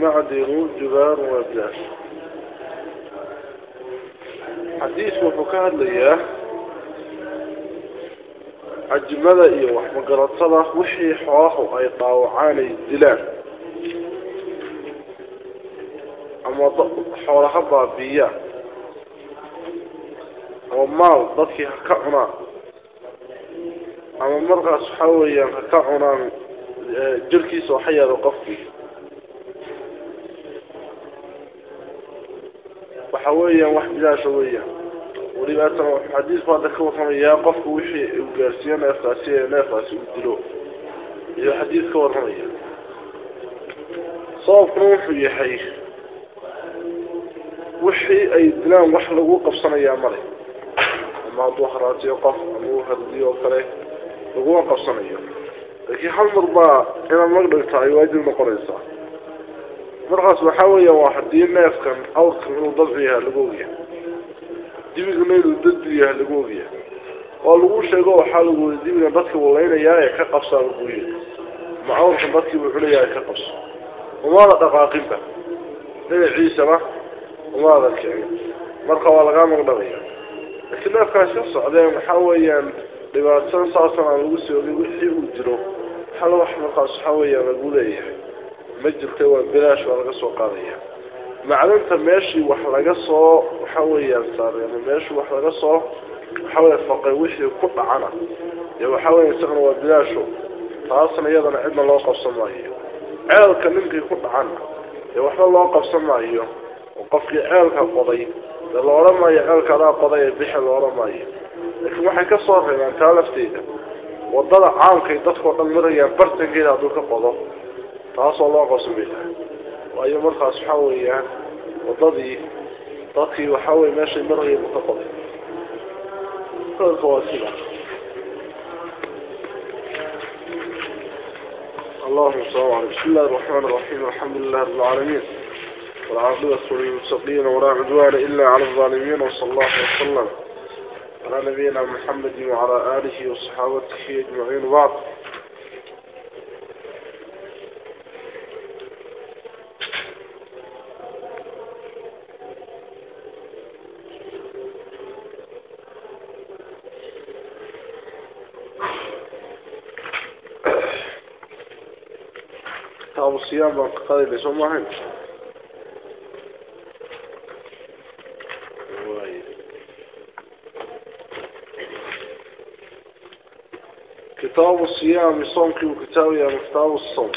macdinu jubaar waa xadiisku wuxuu ka hadlayaa cajmada iyo waxmagaratada wixii xoolahu ay daawacaan ay dilaan ama xoolaha baabiiya ama maal dadkii ha ka cunaan ama markaas waxa weeyaan ha ka cunaan jirkiisa waxayaaba qofkii waxa weeyaan wax bilaasha weeyaan. Welibaatana xadiisku hadda ka warramayaa qofku wixii uu gaarsiiyo neefkaasi ee neefkaasi uu dilo. Iyo xadiis ka warramaya. Sababkuna wuxuu yahay wixii ay dilaan wax lagu qabsanayaa male ama hadduu haraatiyo qof ama uu hardiyo oo kale laguma qabsanayo laakiin hal mar baa inaad mag dhigta ay waajib noqonaysaa markaas waxaa weeya waa haddii neefkan awrkan inuu dabci yaha lagu ogyahay dibigana inuu daddu yaha lagu ogyahay waa lagu sheego waxaa lagu weli dibigan dadka walaynayaa ee ka qabsaa lagu yiri ma awrkan dadkii buu culayaa ee ka qabso. Umaada dhaqaaqinba dhinaciisana umaada kicin. Marka waa lagaa magdhabaya laakiin neefkaas ka socdeen waxaa weeyaan dhibaatada saasan aan lagu soogay wixii uu jiro. Hal wax markaas waxaa weeyaan lagu leeyahay ma jirta waa bilaash waa laga soo qaadaya. Macdanta meeshii wax laga soo waxa weeyaan saaray ama meeshii wax laga soo waxa weya faqay wixii ku dhacana. Dee waxa weya isagana waa bilaasho taasna iyadana cidna loo qabsan maayo. Ceelka ninkii ku dhacana dee waxba loo qabsan maayo. Oo qofkii ceelka qoday dee la odhan maayo ceelka adaa qoday ee bixi la odhan maayo. Laakiin waxay ka soo reebaan taa lafteeda. Wadada caamkay dadkao dhan marayaan bartankeeda hadduu ka qodo taasoo loo qabsan bay tahay waayo markaas waxa weeyaan wadadii dadkii waxa weye meeshay marayeen buu ka qoday اللهم صل على بسم الله الرحمن الرحيم الحمد لله رب العالمين والعاقبة للمتقين ولا عدوان إلا على الظالمين وصلى الله وسلم على نبينا محمد وعلى آله وصحابته أجمعين وبعض كتاب الصيام والقضاء ليس معهم كتاب الصيام صومك وكتاب يا كتاب الصوم؟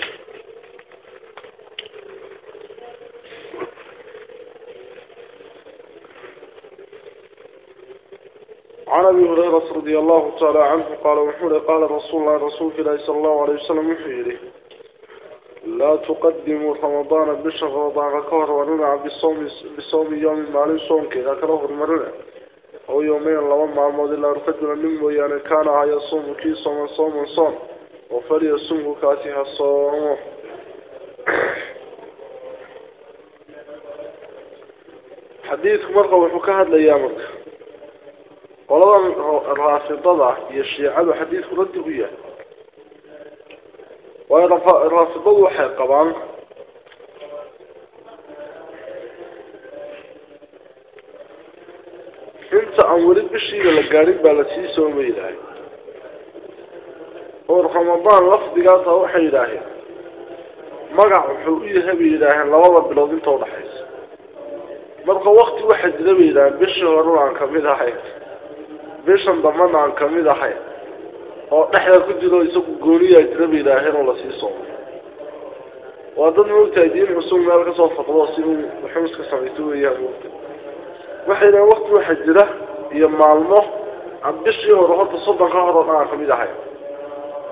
عن أبي هريرة رضي الله تعالى عنه قال وحول قال رسول الله رسول الله صلى الله عليه وسلم وحيره. لا تقدموا رمضان بشهر رمضان كهر وننع بصوم بصوم يوم مالي صوم كذا كره مرنا أو يومين لما معمود إلا رفضنا منه يعني كان هيا صوم كي صوم صوم صوم. وفلي صوم كاتها صوم. حديث مرقى وحكاها الأيامك قولوا الرافضة يشيع حديث رد وياه ورافضوا وحي قبان انت انولد بشي لقارب بلسي سومي الهي ورحمضان لفضي قاطع وحي الهي مقع حوئي هبي الهي لا والله بلوظين طول حيث. مرقى وقت واحد لبي الهي بشي ورور عن كميد حيث. بشي انضمن عن كميد حيث. Oo dhexda ku jiro isagu gooniyaa jira bay yidhaaheen oo la sii soomo waa dad moogtahay diin cusub meel ka soo faqdo si uu wuxuu iska samaysto weeyaan moogta waxay yidhahen wakti waxaa jira iyo maalmo aan bishii hore horta soddonka hor oo dhan aan ka mid ahayn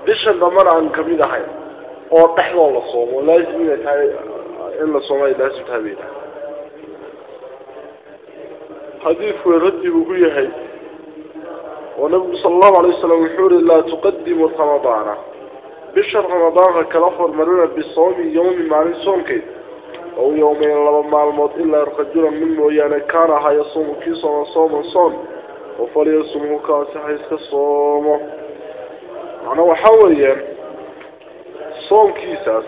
bishan dambana aan ka mid ahayn oo dhexdoo la soomo laazim inay tahay in la soomo ay laazim tahay bay yidhahen xadiidku raddi buu ku yahay oo nabigu sala allahu alay wasalam wuxuu yihi laa tuqadimu ramadaana. Bisha ramadaanka kala hormarina bisoomi yowmi maalin soomkeed ow yowmeyn laba maalmood ilaa rajulan min mooyaane kaana ahaa yasuumu kii sooma sooman soon oo falyasumhu kaasi ha iska soomo. Macnaa waxa weeye soomkiisaas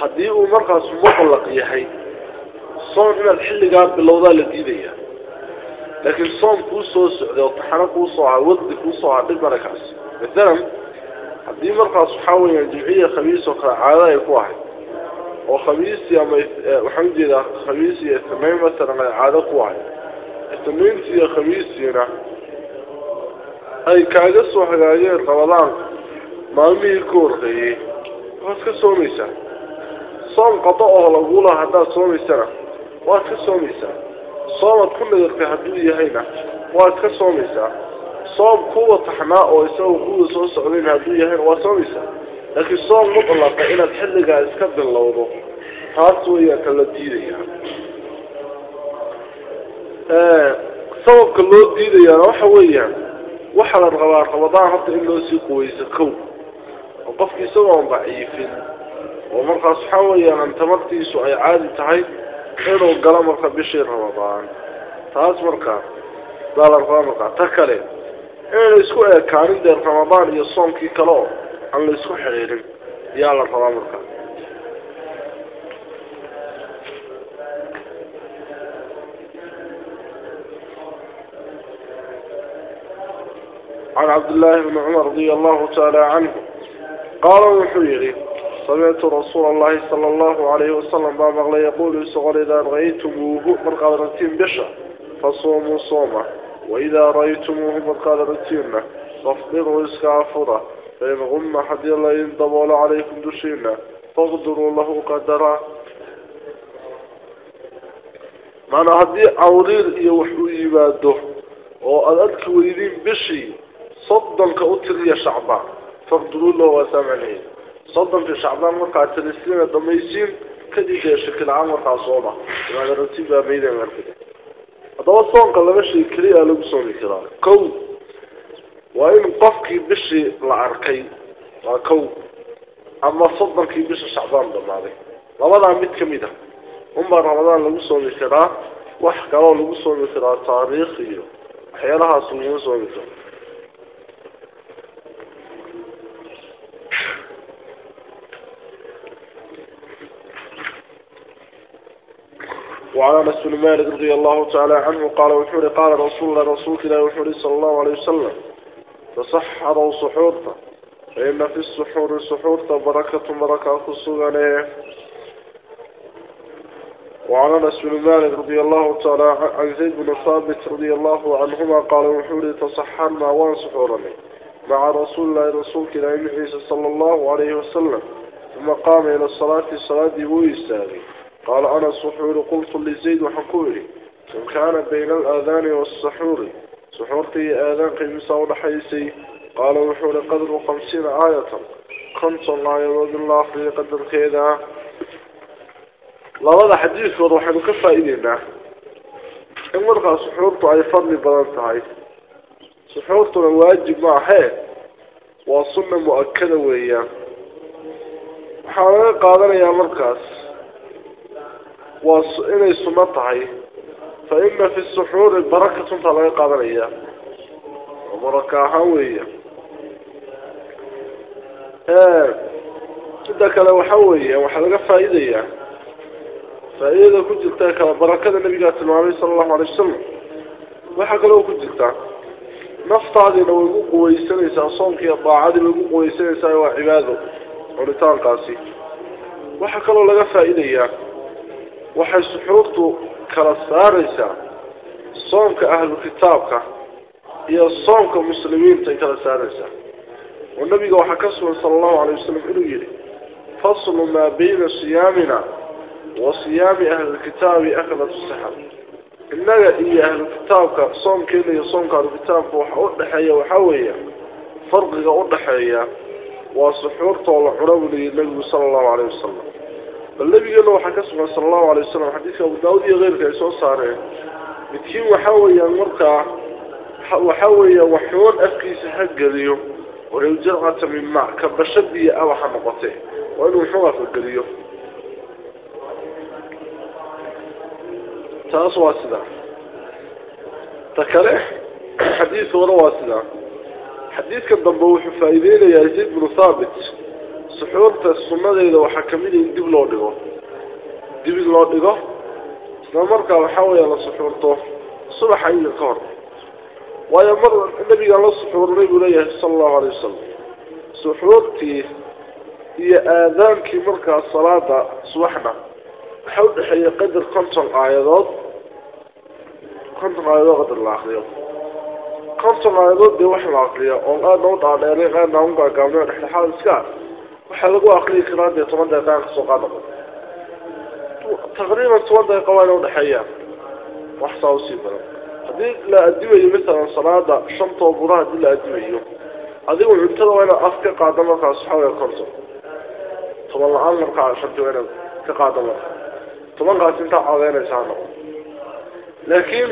haddii uu markaas mutlaq yahay soom inaad xilligaa bilowdaa la diidayaa لكن صوم كوسوس أو طحنة كوسوس أو وضد كوسوس عدل بركاس مثلا هذه مرقة صحاوية جمعية خميس وقرع على يك واحد. وخميس يا ما الحمد آه، لله خميس يا ثمين مثلا على يك واحد. ثمين يا خميس يا أي كاجس واحد عليه طبعاً ما مي الكور غي بس كسوميسة صوم قطعه لقوله هذا سوميسة بس كسوميسة hagaageen rabadaan maalmihii ka horreeyey waad ka soomaysaa soom qado oo lagula haddaad soomaysana waad ka soomaysaa soomad ku nadartay hadduu yahayna waad ka soomaysaa. Soom kuwa taxnaa oo isaga kuwa soo socdayn hadduu yahayna waad soomaysaa. Laakiin soom mutlaqa inaad xilligaa iska bilowdo taas weeyaan ka la diidayaa. Sababka loo diidayaana waxa weeyaan waxaa la rabaa rabadaan horta in loo sii quweyso kow. Oo qofki isagoon daciifin oo markaas waxaa weeyaan tamartiisu ay caadi tahay inuu galo marka bishii ramadaan. Taas marka baa la rabaa marka ta kale inayna isku eekaanin dee ramadaan iyo soomkii kale oo aan la isku xidhiirin ayaa la rabaa marka. Can cabdillaahi bni cumar radia allahu tacaala canhu qaala wuxuu yidhi سمعت رسول الله صلى الله عليه وسلم بما لا يقول صغر إذا رأيتموه مرقى رتين بشا فصوموا صومة. وإذا رأيتموه مرقى رتين فافطروا إسكافرة فإن غم حد الله ينضبول عليكم دشينا فاقدروا له قدرا. معنى هدي عورير يوحو يباده وأدك ويدين بشي صدنك أتري شعبان. فاقدروا له وسامعني soddonka shacbaan markaa talislima dhamaysiin kadib dee shakilcaan markaa sooma imaagaratibaameyda markade haddaba soonka laba shay keliyaa lagu soomi karaa. Kow waa in qofkii bishii la arkay. Waa kow. Ama soddonkii bisha shacbaan dhamaaday. Labadaa mid ka mid ah. a unbaa ramadaan lagu soomi karaa wax kaloo lagu soomi karaa taariikh iyo waxyaalahaas laguma soomi karo وعن أنس بن مالك رضي الله تعالى عنه قال وحوري قال رسول الله رسول الله وحوري صلى الله عليه وسلم. تصحروا سحورتا فإن في السحور سحورتا بركة بركة خصوصا وعن أنس بن مالك رضي الله تعالى عن زيد بن ثابت رضي الله عنهما قال وحوري تصحرنا وان سحورنا مع رسول الله رسول الله صلى الله عليه وسلم. ثم قام إلى الصلاة صلاة ويستاغي قال أنا السحور قلت لزيد وحكوري. إن كان بين الآذان والسحور. سحورتي آذان قيمسا ونحيسي قال وحور قدر خمسين آية. خمس الله يرد الله في قدر كيدا لا هذا حديث وروح القصة إلينا. إن مرقى سحورت أي فضل بلانتهاي سحورت الواجب معها وصنة مؤكدة ويا. حالان قادر يا مرقاس waa inay sunno tahay. Fa ina fi suxuuri barakatuntaa laga qaadanaya. Oo baraka ahaan weeya midda kale waxa weeya waxaa laga faa'iidayaa faa-idada ku jirta kala barakada nabigaa tilmaamay sala allahu alay wasalam waxaa kaloo ku jirta naftaadiina way ku quweysanaysaa soomkiiyo daacadii way ku quweysanaysaa waa cibaado cunitaankaasi. Waxaa kaloo laga faa'iidayaa waxay suxuurtu kala saaraysaa soomka ahlu kitaabka iyo soomka muslimiinta ay kala saaraysaa. Oo nabiga waxaa ka sugan sala allahu alay wasalam inuu yihi faslu maa bayna siyaamina wa siyaami ahlilkitaabi aklat saxar innaga iyo ahlukitaabka soomkeena iyo soomka ahlukitaabka waxa u dhexeeya waxaa weeya farqiga u dhexeeya waa suxuurtoo la cuna buu leeyihi nabigu sala allahu alayh wasalam bal nabigeena waxaa ka sugan sala allahu alay wasalam xadiidka abu daawud iyo keyrka ay soo saareen. Midkiin waxa weeyaan markaa waxa weeya waxoon afkiisa ha geliyo walow jarcata min ma ka biyo ah waxa noqotee. Waa inuu waxoon afka geliyo. Taas waa sidaa ta kale xadiidka hore waa sidaa xadiidka dambe wuxuu faa'iideynayaa zayd bnu thaabit suxuurta sunnadeeda waxaa ka mid a in dib loo dhigo. Dib in loo dhigo isla markaa waxaa weeya la suxuurto subaxa iyo ka hor. Waayo mar nabigaan la suxuurnay buu leeyahay sala allahu alay wasalam suxuurtii iyo aadaankii markaa salaada subaxna waxaa udhexeeya qadar konton aayadood. Konton aayadood qadar la akriyo konton aayadood dee wax la akriya oon aadna u dhaadheeray aadna u dhexdhexaad iska waxaa lagu akriyi karaa dee toban daqiiqaan ka soo qaadaba taqriiban toban daqiiqa waa ina udhexeeyaan wax saa u sii badan. Haddii la adimayo masalan salaada shantoo bura haddii la adimayo adigu cuntada waa inaad af ka qaada markaas waxaa weya konton. Toban la'aan markaa shanti waa inaad ka qaada marka. Tobankaas intaa codeynaysa ha noqo laakiin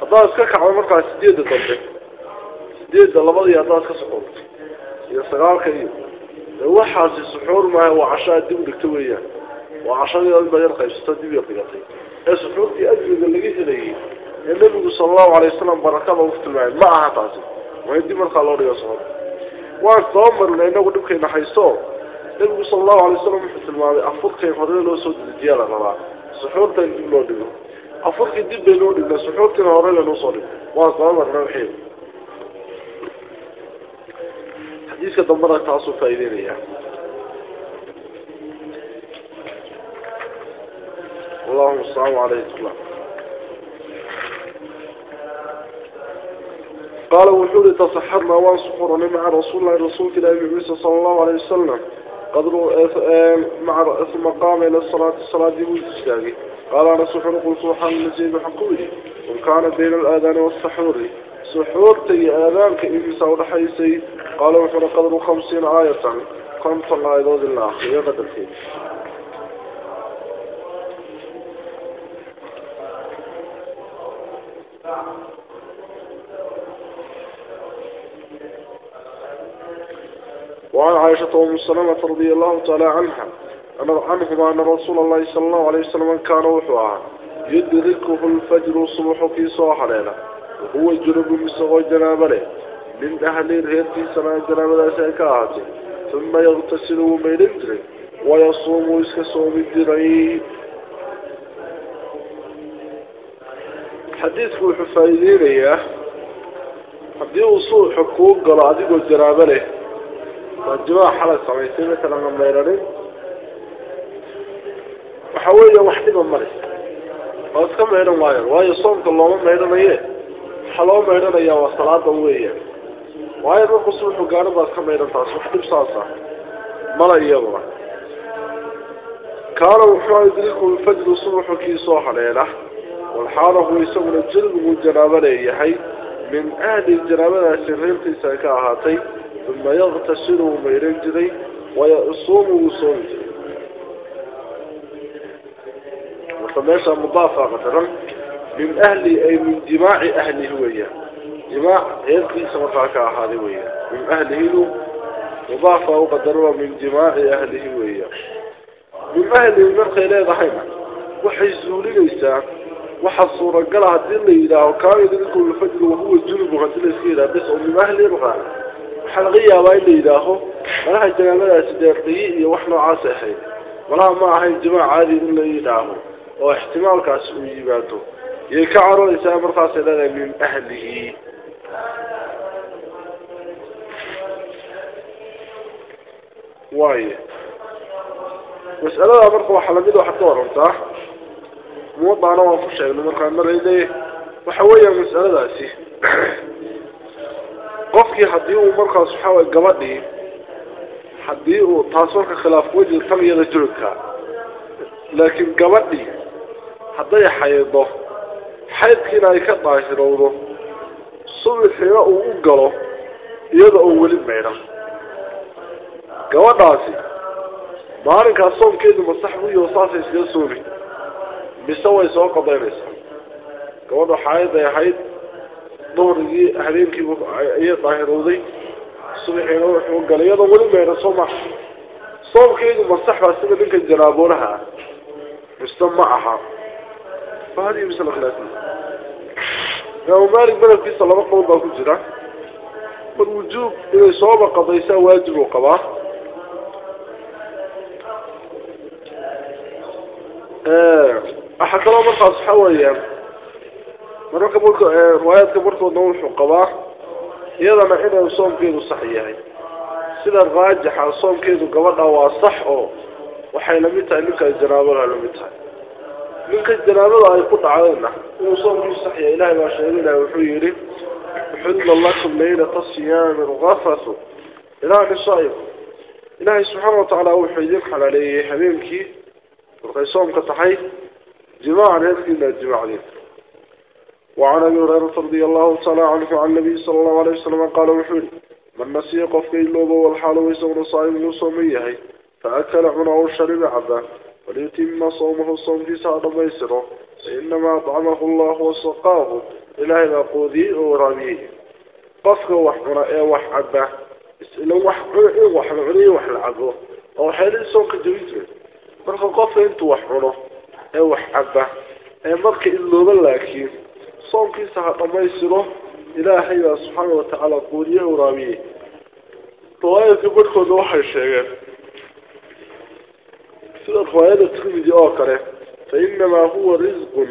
haddaad iska kacdo markaa sideedda dambe sideedda labadii haddaad ka socoto iyo sagaalka iyo waxaasi suxuur maaha waa casho aad dib u dhigto weeyaan. Waa cashadii adba yar qaybsato dib yar dhigatay. Ee suxuurtii admiga laga helayay ee nabigu sala allahu alay wasalam barakada uku tilmaamay ma aha taasi. Waa in dib markaa loo dhigo soxor waan soo marnay inagu dhibkayna haysto nabigu sala allahu alay wasalam wuxuu tilmaamay afurkay hore loo soo dedejiyaa la rabaa. Suxuurta in dib loo dhigo. Afurkii dib bay loo dhigna suxuurtiina hore laynoo soo dhigo waan soo marnay wixii xadiiska dambana taasuu faa'ideynaya اللهم السلام عليه السلام قال وحولي تصحرنا وانصحرنا مع رسول الله رسول الله عيسى صلى الله عليه وسلم قدر مع ثم قام إلى الصلاة الصلاة والإسلاقي قال أنا سحر قل سبحان المزيد حقولي وكان بين الآذان والسحور سحور تي آذان كإبسا ولحيسي قال وحنا قدر خمسين آية. خمس الله يدود الله يا قدر فيه. وعن عائشة أم سلمة رضي الله تعالى عنها عنهما أن رسول الله صلى الله عليه وسلم كان وحوها. يدركه الفجر صبح في huwa junubun isagoo janaabo leh min ahli reertiisana janaabadaasi ay ka ahaatay uma yaktasilu wuu maydhan jiray wayasuumu iska soomi jiray xadiidku wuxuu faa'iideynayaa haddii uu suuxa kuu galo adigoo janaabo leh waa jimaac xalay samaysay matalan a maydhanin waxa weeya wax dhiba male. Waa iska maydhan waayo. Waayo soomka looma maydhanaye waxaa loo maydhanaya waa salaada weya waayo marku suuxu gaaro baad ka maydhantaa suxdib saasa ah. mala iyaduna. Kaana wuxuu idrinku lfajru subxu kii soo hadheena walxaalahu isaguna jilbigu janaabaleeyahay min ahli janaabadaasi reerkiisa ka ahaatay. Uma yaktashilu uu maydhan jiray. Wayasuumu wuu soomi jiray marka meesha mudaafa qadaran min ahli ay min jimaaci ahlihi weeyaan. Jimaac ceelkiisa markaa ka ahaaday weeyaan. Min ahlihidu mudaafa u qadaroo min jimaaci ahlihi weeyaan. Min ahlihi markay leedahayna waxay suulinaysaa waxaa suuragala haddii la yidhaaho kaana idinku wahuwa junubu haddii la iska yidhaha bes oo min ahli markaa waxaa laga yaabaa in la yidhaaho malaha janaabadaasi deerqiyi iyo wax noocaas ahayd. Malaha ma ahayn jimaac caadi in la yidhaaho oo ixtimaalkaasi uu yimaado yay ka caronaysaa markaasay leedahay min ahlihi. Waayo mas'alada marka waxaa la mid waxaad ka warantaa muwadaana waan ku sheegnay markaa marayde waxa weeyaan mas'aladaasi. Qofkii haddii uu markaas waxaa way gabadhii haddii uu taas marka khilaaf weji tan iyada joogka laakiin gabadhii hadday xaydo xaydkiina ay ka daahirowdo subixiina uu u galo iyada oo weli maydhan gabadhaasi maalinkaas soomkeedu buyo saasay iskaga soomi mise way soo qadaynaysaa. Gabadha xaayaday ahayd duhrigii habeenkiibu ayay daahirowday subaxiina wuxuu galay iyadoo weli maydhan soo maha soomkeedu masax baa sida ninka janaaboolaha ah. Mise ma aha. Fa hadihi misla imaam maalik madabkiisa laba qowl baa ku jira. Mar wujuub inay sooba qadaysaa waajib uu qabaa. Waxaa kaloo markaas waxa weeya mararka riwaayaadka markoodna wuxuu qabaa iyadana inuu soomkeedu sax yahay. Sida raajixa soomkeedu gabadha waa sax oo waxay la mid tahay ninka ay janaabada la mid tahay. يخذ جنابه هاي قطعة لنا وصوم في صحيح إلهي وعشان إلهي وحيري حضل الله كل ليلة الصيام وغفرته إلهي صائم إلهي سبحانه وتعالى أوحي يبحى عليه حبيبك وقال صوم قطعي جماعة لا إلا الجماعة وعن أبي هريرة رضي الله تعالى عنه عن النبي صلى الله عليه وسلم قال وحيري من نسيق في اللوبة والحالة ويسون صائم يصوم هاي فأكل عنا وشرب عبا وليتم صومه الصوم في سعد ميسره فإنما أطعمه الله وسقاه. إلهي بقوذي ورميه قفك وحنا إيه وحعبا لو وحنا إيه وحنا وحلعبه أو حالي الصوم كجويته مرخى قفك انت وحنا إيه وحعبا إيه مرخى إلو بلاكي. صوم في سعد ميسره إلهي سبحانه وتعالى قوذي ورميه طوائف سيدة رواية الترمذي آخرة فإنما هو رزق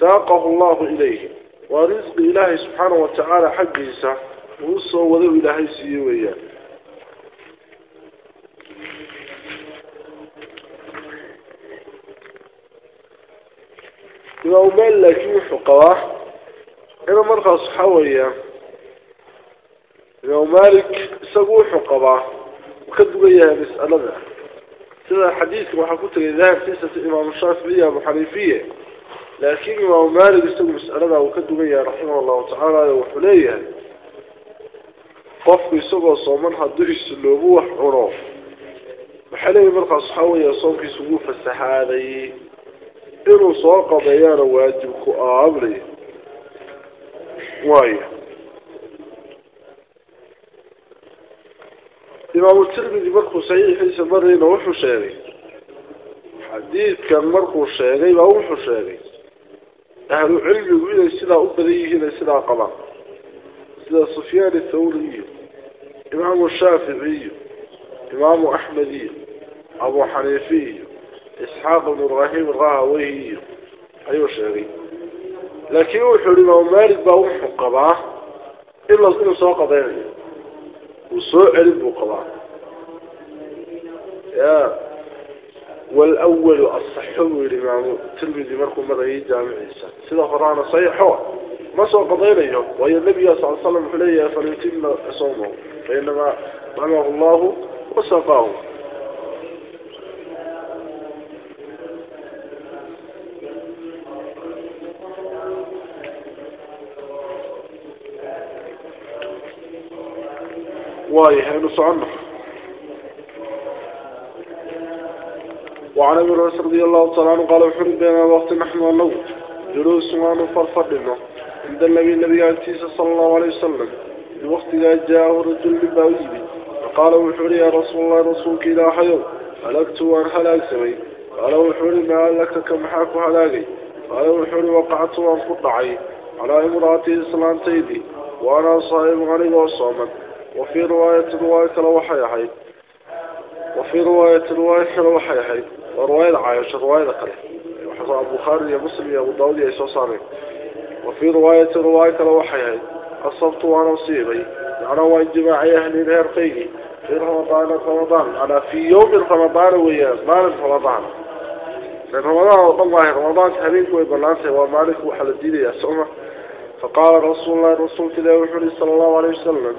ساقه الله إليه ورزق إلهي سبحانه وتعالى حق إيسا وصو وذو إلهي سيويا إمام مالك يوحو قواه إنا مرقى صحاوية sida xadiidka waxaa ku tegay dahabkiisata imaamu shaafici abu xaniifiye laakiin imaamu maalik isagu mas'aladaa uu ka dugan yahay raximah allahu tacaala wuxuu leeyahay qofku isagoo sooman hadduu loogu wax cuno waxaa leeyahay markaas waxaa weeya soomkiisu wuu fasaxaaday inuu soo qadeeyaana waajibku aamri. Waaya إمام الترمذي مركو صحيح مرينا وحو شاغي حديث كان مركو شاغي وحو شاغي أهل العلم يقول سلا أبديه هنا سلا قضاء سلا سفيان الثوري. إمام الشافعي. إمام أحمدي أبو حنيفي إسحاق بن إبراهيم الراهوي أيوة شاغي لكن يوحو الإمام مالك بأوحو قضاء. إلا إنه سواء قضاء علم قضاء يا. والأول أصحه الإمام الترمذي مركو مرأي جامع عيسى سيدا فرانا صحيحه ما سوى قضينا وهي النبي صلى الله عليه وسلم حليه فليتم صومه. فإنما رحمه الله وسقاه. وايه انه صعنا وعن أبي هريرة رضي الله تعالى عنه قال وحرم بين وقت نحن ونو جلوس وانا فرفضنا عند النبي النبي صلى الله عليه وسلم. الوقت إذا جاءه رجل باويبي فقال وحري يا رسول الله رسولك إلى حيو هلكت وأن هلاك سمي قال وحري ما لك كم حاك هلاكي. قال وحري وقعت وأن قطعي على امرأتي سلامتيدي وأنا صائم غني وصامت وفي رواية رواية لوحي حي وفي رواية رواية لوحي حي ورواية عائشة رواية قليل وحضر أبو خارج يا مسلم يا أبو داود يا إسوصاري وفي رواية رواية لوحي حي أصبت وأنا أصيبي. يعني هو الجماعي أهلي الهير قيقي في رمضان رمضان. أنا في يوم رمضان ويا مالك رمضان. رمضان والله رمضان تهريك ويبلانسي ومالك وحل الدين يا سؤمة فقال رسول الله رسول الله صلى الله عليه وسلم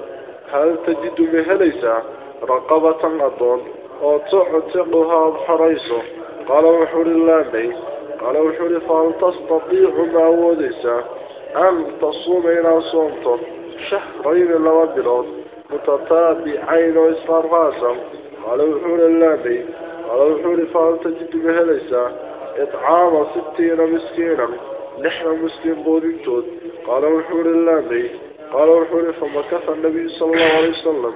هل تجد مهليسا رقبة أدون وتعتقها بحريسه قال وحول الله بي قال فهل تستطيع ما وديسا أن تصوم إلى صومته شهرين لوبلون متتابعين وإصفار راسا. قال وحول الله بي قال وحول فهل تجد مهليسا إطعام ستين مسكينا. نحن مسكين بودين تود قال وحول الله بي قال وحوري فمكث النبي صلى الله عليه وسلم.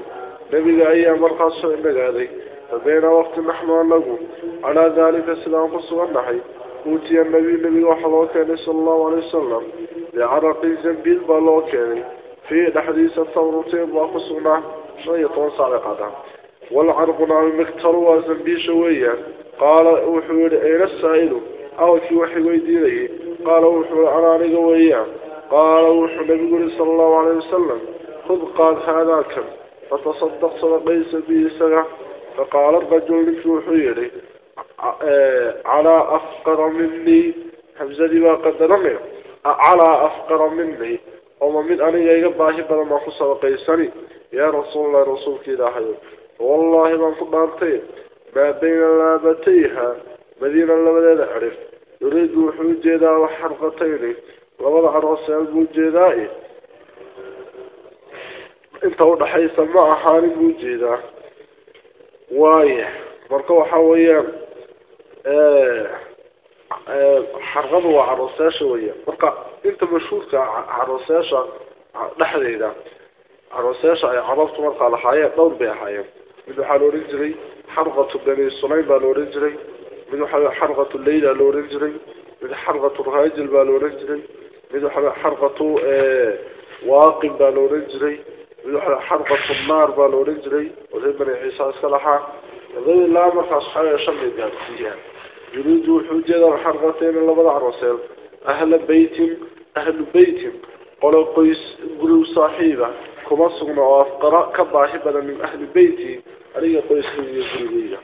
نبي أيام مرخص إنك هذه فبين وقت نحن ونقو على ذلك سلام قصوا النحي. أوتي النبي النبي وحضر كان صلى الله عليه وسلم. لعرق زنبيل بالله كان. في حديث الثورتين وقصنا شيطان سارقة. والعرق نعم مكتر وزنبي شوية. قال وحوري أين السائل؟ awkii waxay weydiinayay qaala wuxuu ana aniga weeyaan قال وحب يقول صلى الله عليه وسلم خذ قاد كم فتصدق صدقيس به سنة فقال الرجل لفوحيري إيه، على أفقر مني. حفزة ما قد رمي على أفقر مني. وما من أني يقضاه بلا ما خص صدقيسني يا رسول الله رسولك إلى حيث والله ما فضلتي ما بين اللابتيها مدينة اللابتين أعرف. يريد وحب جيدا وحرقتيني. لماذا حرص الموجودة انت وضح يسمى احاني الموجودة وايه مركو حاوية حرغضوا عرصها شوية مركا انت مشهور كعرصها نحن هنا عرصها اي عرفت مركا لحياة دور بها حياة منو حالو رجري حرغة بني الصنعي بالو رجري منو حرغة الليلة لو رجري منو حرغة الرهاجل بالو رجري يدخل حرقته آه، واقب بالورنجري يدخل حرقته النار بالورنجري بني عيسى صلاحا. ذي الله ما فصحي عشان يجاتيها يريد الحجة حرقتين اللي بضع رسل أهل بيتهم أهل بيتهم قل قيس قلوا صاحبة. كمصنع وافقراء كضاحبة من أهل بيتي علي قيس يزيدية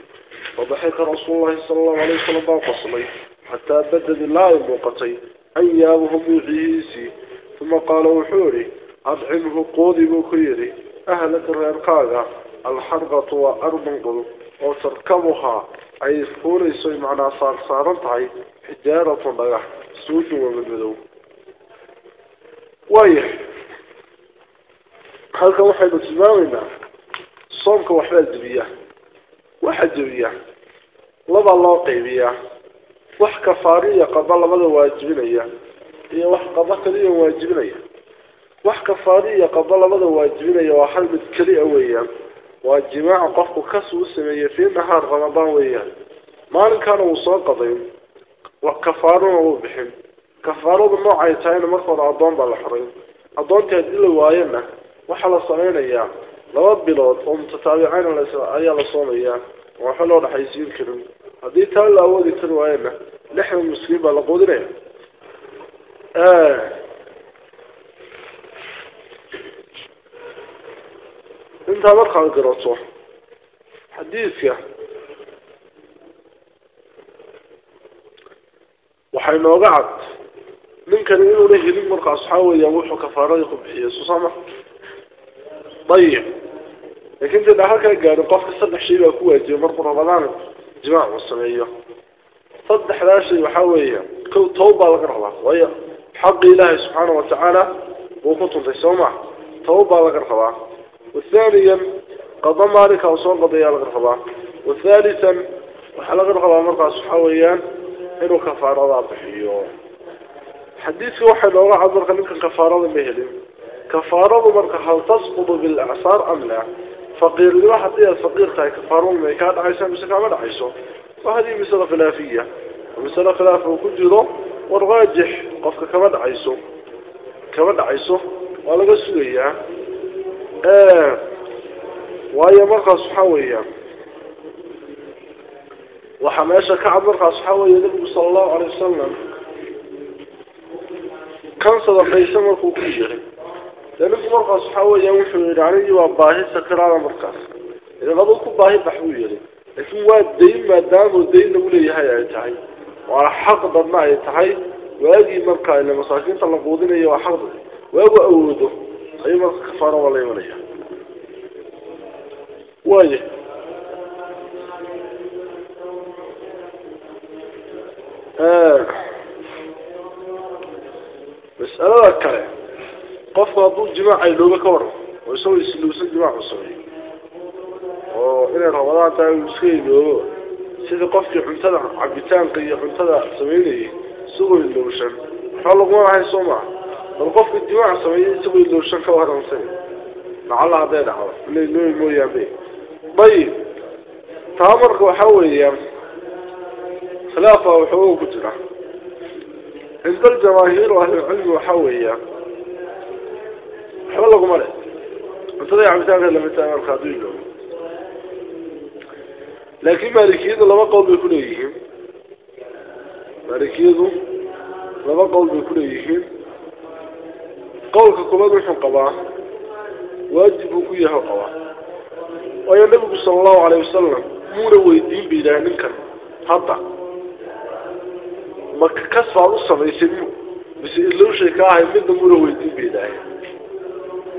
وضحك رسول الله صلى الله عليه وسلم حتى بدد الله المقطي adcimhu qoodi buu ku yidhi ahlaka reerkaaga alxarqatu waa ardan dhul oo tarkabuhaa ay fuulayso macnaa saarsaaran tahay xijaaratun dhagax suudun waa madmadow waayahay halkan waxaynu tilmaamaynaa soomka waxbaa jebiya waxa jebiya labaa loo qaybiyaa wax kafaariya qaba labada waajibinaya iyo wax qaba keliya waajibinaya wax kafaariya qaba labada waajibinaya waa hal mid keliya weeyaan waa jimaaca qofku kasuu sameeyey fii nahaar ramadaan weeyaan maalinkaana wuu soo qadayn kafaarona wuu bixin kafaaradu noocay tahayna marka hore addoon baa la xorayn addoontii haddii la waayana waxaa la samaynayaa laba bilood oo mutataabiceyn ayaa la soomayaa oo waxba loo dhexaysiin karin haddii taa la awoodi kari waayana lixdan miskiin baa la quudinaya. Intaa markaad garato xadiidka waxay nooga cad. Ninkani inuuna helin markaas waxaa weeyaan wuxuu kafaaradii ku bixiyay susama dayib. Laakiin dee dha halkaa gaadhin qofka saddex shay baa ku waajibay markuu ramadaan jimaac uu sameeyo. Saddexdaa shay waxaa weeya kow tawb baa laga rabaa. Waayo xaqi ilaahay subxaana watacaala buu ku tuntay soo ma tawb baa laga rabaa. Wathaniyan qada maalinka uu soo qadayaa laga rabaa. Wathalithan waxaa laga rabaa markaas waxaa weeyaan inuu kafaaradaa bixiyo. Xadiidka waxay nooga cad marka ninkan kafaarada ma helin. Kafaaradu marka hal tasqudu bilacsaar am la faqiirnimo haddii aad faqiir tahay kafaaradu may kaa dhacaysaa mise kaama dhacayso wa hadihi masala khilaafiya. Masale khilaaf uu ku jiro warraajix qofka kama dhacayso kama dhacayso waa laga sugayaa. Waayo markaas waxaa weeya waxaa meesha ka cad markaas waxaa weeye nabigu sala allahu alay wasalam kan sadaqaysa markuu ku yihi ninku markaas waxaa weeyaan wuxuu yihi anigii waa baahi sakiraada markaas. Idan ku baahi bax buu yihi laakiin waa dayn maadaamuu dayn lagu leeyahay ay tahay. Waana xaq dadna ay tahay. Waagii marka ile masaakiinta la quudinayo waa xaq waagu awoodo. Ayuu marka kafaaro waa la imanaya waaya mas'alada kale qofku hadduu jimaac ay looga ka waran oo isagoo isluusan jimaacu sameeyo oo inay ramadaan tahay uu iska iloobo sidii qofkii cuntada cabitaanka iyo cuntada samaynayay isagoo ilowshan waxba laguma lahay soo maa bal qofka jimaac sameeyay isagoo ilowshan ka waransan lacalla hadday dhacdo ila iloobi mooyaane. Dayib taa marka waxaa weeyaan khilaafa waxooga ku jira. Cinda aljamaahiir o ahlilcilmi waxaa weeyaan waxba laguma le cuntada iyo cabitaanka lamidtahay marka hadduu iloobo laakiin maalikiyadu laba qowl bay ku leeyihiin maalikiyadu laba qowl bay kuleeyihiin qowlka koobaad wuxuu qabaa waajib uu ku yahay qabaa waayo nabigu sala allahu calayh wasalam muuna weydiin ba yidhaha ninkan hadda ma kas baad u samaysay mu mise ilowshay ka ahay midna muuna weydiin ba yidhaahe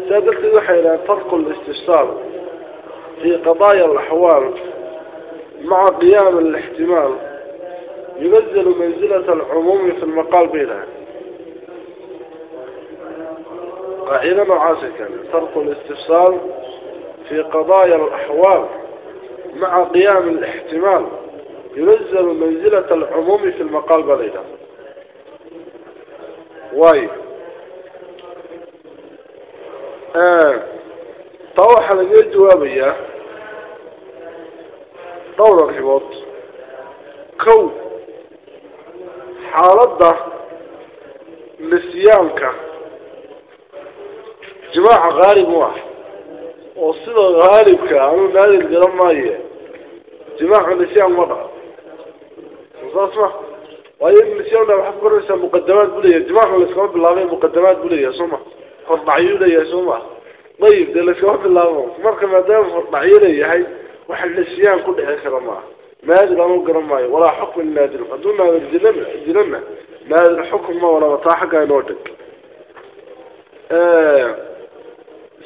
سادرت وحيلا فرق الاستشار في قضايا الأحوال مع قيام الاحتمال. ينزل منزلة العموم في المقال بينا قائلا وعاسكا فرق الاستفسار في قضايا الأحوال مع قيام الاحتمال. ينزل منزلة العموم في المقال بينا واي. taa waxaa lagaga jawaabayaa dhowr arrimood. Kow xaaladda nisyaanka jimaaca qaalib u ah oo sida qaalibka anuu naadir garan maaye jimaaca nisyaan ma dhaco saas ma? Waayo nisyaan waxaad ku koraysaa muqadamaad bu leeyahay jimaacu layskama bilaabay muqadamaad bu leeyahay soo ma? fardhacyuuna yahay soo ma. Ayib dee laskama bilaabo marka maadaama fardhacyana yahay waxa nasiyaan ku dhici kara maa naadir aanu garan maayo walaa xukmi naadir hadduu naadir jiran jirana naadir xukm ma walaba taa xaggaa inoo dhig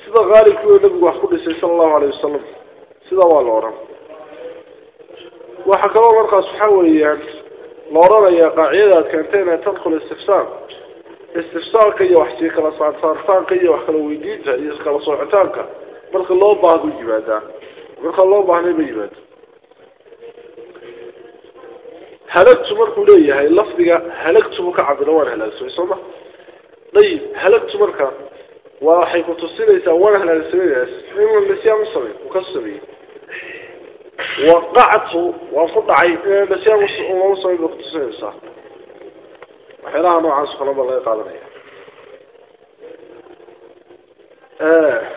sida qaalibkiioo nabigu wax ku dhisay sala allahu alayh wasalam sidaa waa la odhan waxaa kaloo markaas waxa weeyaan la odhanayaa qaacidada aad keentay inay tadkhul istifsaam istifsaarka iyo wax sii kala saarsaartaanka iyo wax kala weydiinta iyo kala soocitaanka marka loo baahdo yimaadaa marka loo baahnay ba yimaada halagtu markuu leeyahay lafdiga halagtu buu ka cabira waan halaagsamay soo ma? Dayib halagtu marka waxay ku tusinaysaa waan halaagsamaynaas in nisyaan u samey uu ka sameeyey. Waqactu waan ku dhacay inaan nisyaan uma samey bay kutusinaysaa وحيلها نوعا سخلوب الله يقادر هي آه.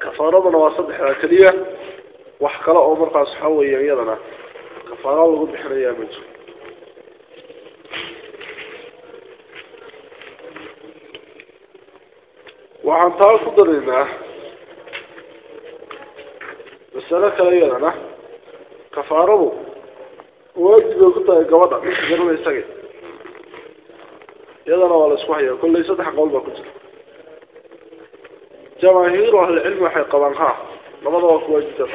كفارة نواصد حلال كليا وحكرا أمر قاس حوية يدنا. كفارة لغب حلية منتو وعن طال فضلنا مسألة كليا لنا كفارة واجد وقتها قبضة جرم يستقيم يدنا ولا سوحية كل يسطح قول بكتر جماهير أهل العلم حي قبانها لما ضوك واجد فرص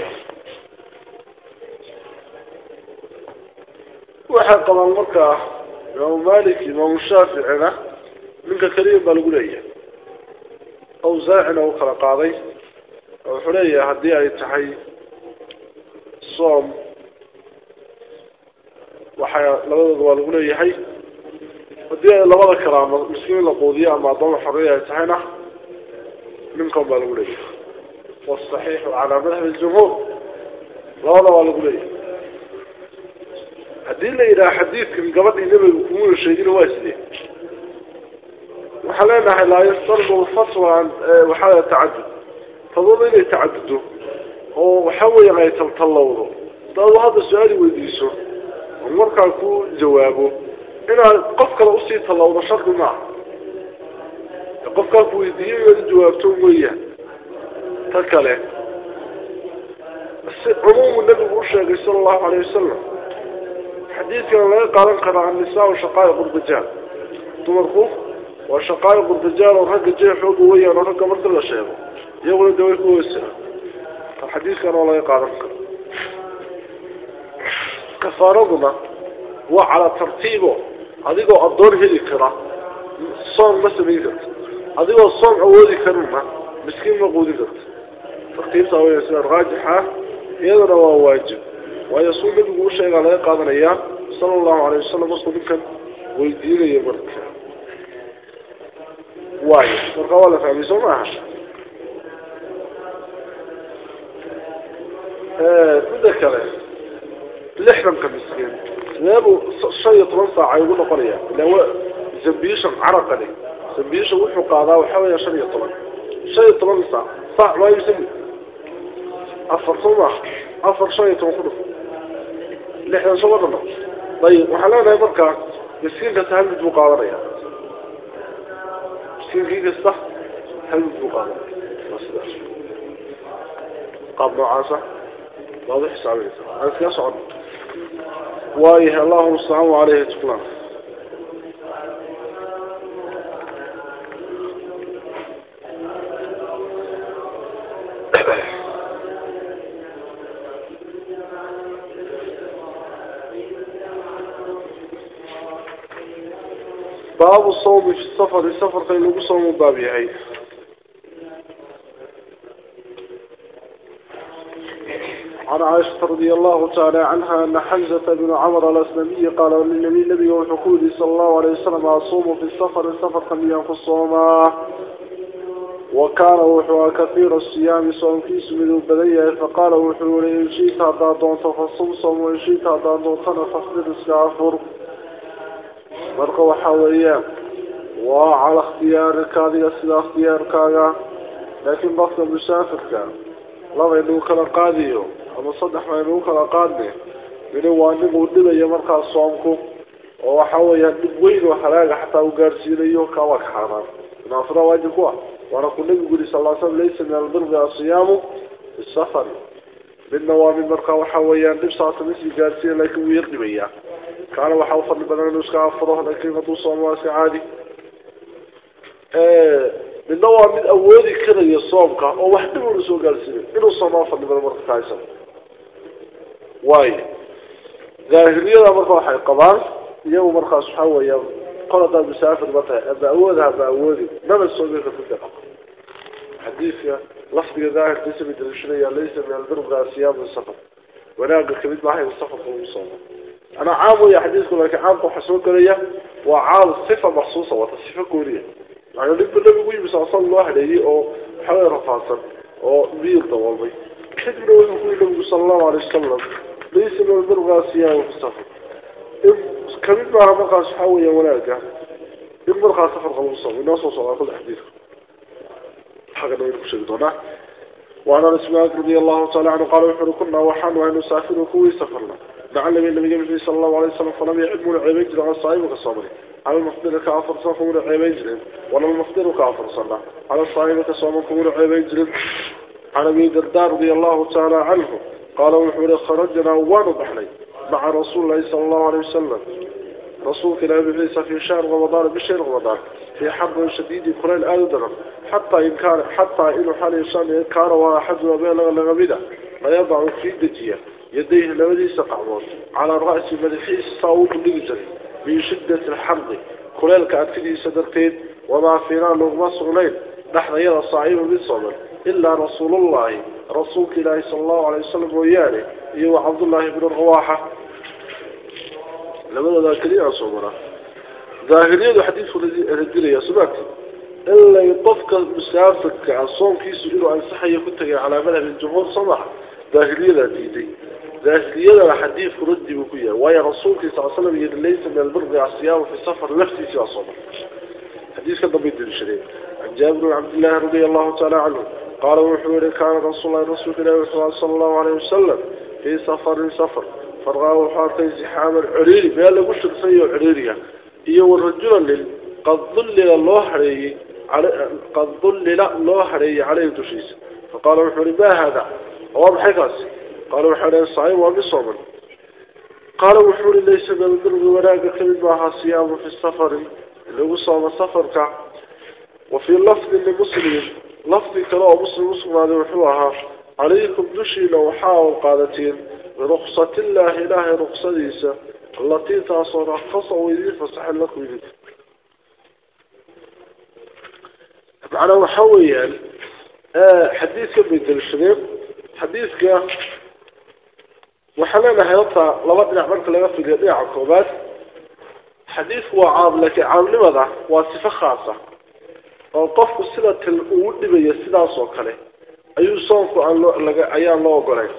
وحي قبان مكة يوم مالك يوم الشافعنا منك كريم بالقلية أو زاعنا وخلقاضي وفريا هديا يتحي صوم labadooda waa lagu leeyahay. Haddii labada kalaama miskiin la quudiyo ama addooma xorriya ay tahayna ninkan baa lagu leeyahay. Wasaxiixu calaa madhab aljumhuur. Labada waa lagu leeyahay. Haddii la yidhaha xadiidkan gabadhii nebiga kumuna sheegina waa sidee? Waxaan leenahay laa yastardu lfatwa waxaa tacadud. Fadwada inay tacadudo oo waxa weeyaan ay taltallowdo. Hadaadu hadda su'aali weydiiso oo markaa ku jawaabo inaad qof kale u sii tallowdo shardi maaha qofkaa ku weydiiyo inaad jawaabto weeyaan ta kale. Si cumuumu nabigu u sheegay sala allahu alayh wasalam xadiidkana laga qaadan karaa annisaa shaqaa'iq urdajaal dumarku waa shaqaa'iq urdajaal oo ragga jee xooga weyaan oo ragga marka la sheego iyaguna daway ku hoosira xadiidkana oo laga qaadan karo kafaaraduna waa calaa tartiibo adigoo addoon heli kara soom ma samayn karto. Adigoo soom awoodi karina miskiin ma quudin karto. Tartiibtaa weya sida raajixa iyadana waa waajib. Waayo suu nabigu u sheegaa laga qaadanayaa sala allahu alayh wasalam markuu ninkan weydiinayo marka. Waayo marka waa la fahmay soo maaha? Midda kale لحرم كمسكين. لابو شيط رنصع عيقول قرية. لو زبيشن عرق لي زبيشن وحق هذا وحوية شيط رنصع شيط رنصع صع ما يسمي. أفر صمع أفر شيط وخلف لحرم صورنا طيب وحلانا يبركا مسكين تتهمد مقاضرية مسكين جيد الصح تهمد مقاضرية قبل عاصة واضح سعبيتها أنا في أصعب وايه الله المستعان عليه تقلان باب الصوم في السفر. السفر كي لو صوم باب يحي عن عائشة رضي الله تعالى عنها أن حمزة بن عمر الأسلمي قال للنبي النبي وحكولي صلى الله عليه وسلم أصوم في السفر السفر كم ينقص الصوم وكان وحوى كثير الصيام صوم في سمد البدية فقال وحوى إن شئت هذا دونت فصوم صوم وإن شئت هذا دونتنا فاصبر اسكافر مرقى وحاوية وعلى اختيارك هذه سلا اختيارك لكن بصد المسافر كان inagu kala qaadiyo dhib weyn oo halaaga xataa u gaarsiinayo kaa waa ka xaaraan naafada waajib ku ah waana ku nabigu yiri sal slam laysa min albirri asiyaamu fi safari midna waa mid markaa waxa weeyaan dhib saasa misii gaarsiina laakiin wuu yar dhibayaa kaana waxaa u fadli badan inuu iska afuro laakiin hadduu soomo waa iska caadi midna waa mid awoodi karaya soomka oo wax dhib una soo gaarsiinay inuu soomaa fadli badan marka kaaysan واي. ظاهرية ده مرخص حق القبار يوم مرخص هو يوم. قال ده بسافر بطه أبا اودها أبا اودي ما بسوي في الفقه حديث يا لفظ ظاهر ليس بدرشه يا ليس من الضرب غاسيا بالسفر وأنا قلت معي بالسفر ومصاب أنا عام يا حديث كل عام تحسوا كليا وعال صفة مخصوصة وتصفة كورية. يعني اللي كنا بيقول بس صلى الله عليه أو حوير رفاصل أو بيطول بي كتب له يقول صلى الله عليه وسلم. ليس من البرغة سياوة في السفر كمين ما رمقا سحاوية ولا أجا البرغة سفر خلصة والناس وصل كل حديث. حاجة نبي بشيء دونا وعن الاسماء رضي الله تعالى عنه قال وحنا كنا وحان وأن نسافر وكوي سفرنا. لعل من النبي صلى الله عليه وسلم فلم يعلموا العبيد على الصائم وكالصابرين على المفطر كافر صنع كمور عيبين جلد ولا المفطر كافر صنع على الصائم كصوم كمور عيبين جلد عن أبي دردار رضي الله تعالى عنه. قال وحول خرجنا ونضحني مع رسول الله صلى الله عليه وسلم. رسول كلام عيسى في شهر رمضان بشهر رمضان في حرب شديد آل درم حتى إن كان حتى إنه حال إنسان كان واحد وبين لغبده لا يضع في دجية. يديه لودي سقعمون على رأس مدحيس صوت لجري من شدة الحرب. كلالك أكدي سدرتين وما فينا لغما صغلين نحن يرى صعيب بالصبر إلا رسول الله رسولك الله صلى الله عليه وسلم وياني هو عبد الله بن الرواحة لماذا ذا كليع صبرا ظاهرية حديث رجل يا سمعتي إلا يطفك مسافرك عن صوم كيسو إلو عن صحية كنت على مذهب الجمهور صباح ظاهرية ديدي ذاتية حديث ردي بكية. ويا رسولك صلى الله عليه وسلم ليس من البر على في السفر نفسي في الصبر حديث كان ضبيط الشريف. عن جابر بن عبد الله رضي الله تعالى عنه. قال وحور كان رسول الله رسول الله صلى الله عليه وسلم في سفر سفر فرغاه حارتي زحام العريري. بيان له وش تسيو عريريا هي والرجل قد ظلل الله عليه قد ظلل الله عليه عليه تشيس. فقال وحور ما هذا؟ واضح كاسي قال وحول الصعيم وبصوم قال وحول ليس البر وراك كمد معها صيام في السفر. اللي صوم سفرك. وفي لفظ لمسلم لفظ كلام مسلم مسلم هذا وحوها عليكم دشي لو حاول قادتين برخصة الله إله رخصة ديسة التي تصور رخصة ويدين فصح لك ويدين معنا وحويا آه حديث كبير الشريف حديثك وحنا هيطلع لبدنا عمرك لما في الجميع عقوبات حديث هو عام لك عام لماذا وصفة خاصة oo qofku sida tan ugu dhibaya sidaasoo kale ayuu soonku ayaan loo ogolayn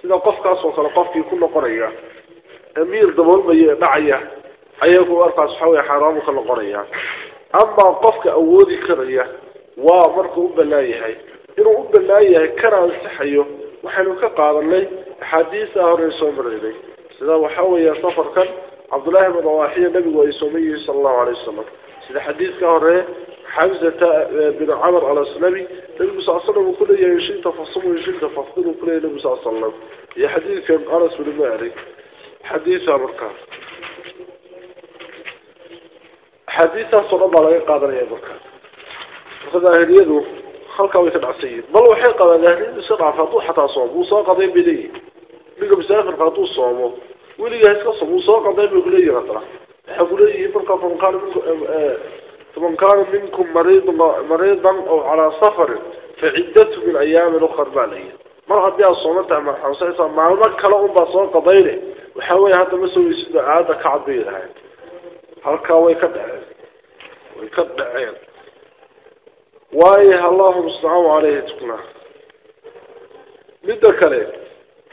sida qofkaasoo kale qofkii ku noqonaya amiir daboolmaya ee dhacaya ayaa markaas waxa wey xaaraamu ka noqonaya. Amaa qofka awoodi karaya waa marka u banaan yahay. Inuu u banaan yahay kana ansixayo waxaynu ka qaadanay axaadiisa horey soo maraynay sida waxa weeya safarkan cabdullaahi bin rawaaxiya nabigu ay sooman yihiin sala allahu alay wasalam sida xadiiska hore حمزة بن عمر على السلمي النبي صلى الله عليه وسلم كل يشين تفصمه يشين تفصله كل النبي صلى الله عليه وسلم. يا حديث كان أنس بن مالك. حديث أمريكا حديث صلى الله عليه قادر يا بركة فظاهريته خلقه ويتبعسيه بل وحي قال ذهنين سرعة فاطو حتى صوم وصاق قضين بليه بيقى مسافر فاطو صومه. ولي يهيس قصم وصاق قضين بليه غطرة لي يبرق فمن man kaana minkum mariidan aw calaa safarin faciddatu min ayaamin ukar baa layii mar haddii aad sooma tahay marxaamsaysaa maalmo kale un unbaa soo qadayne. Waxaa weeye hadda ma soo weysid aada ka bay lahayd halkaa way ka dhaceen. Way ka dhaceen. Waayah allahuma mustacaan caleyhi tuknaa midda kale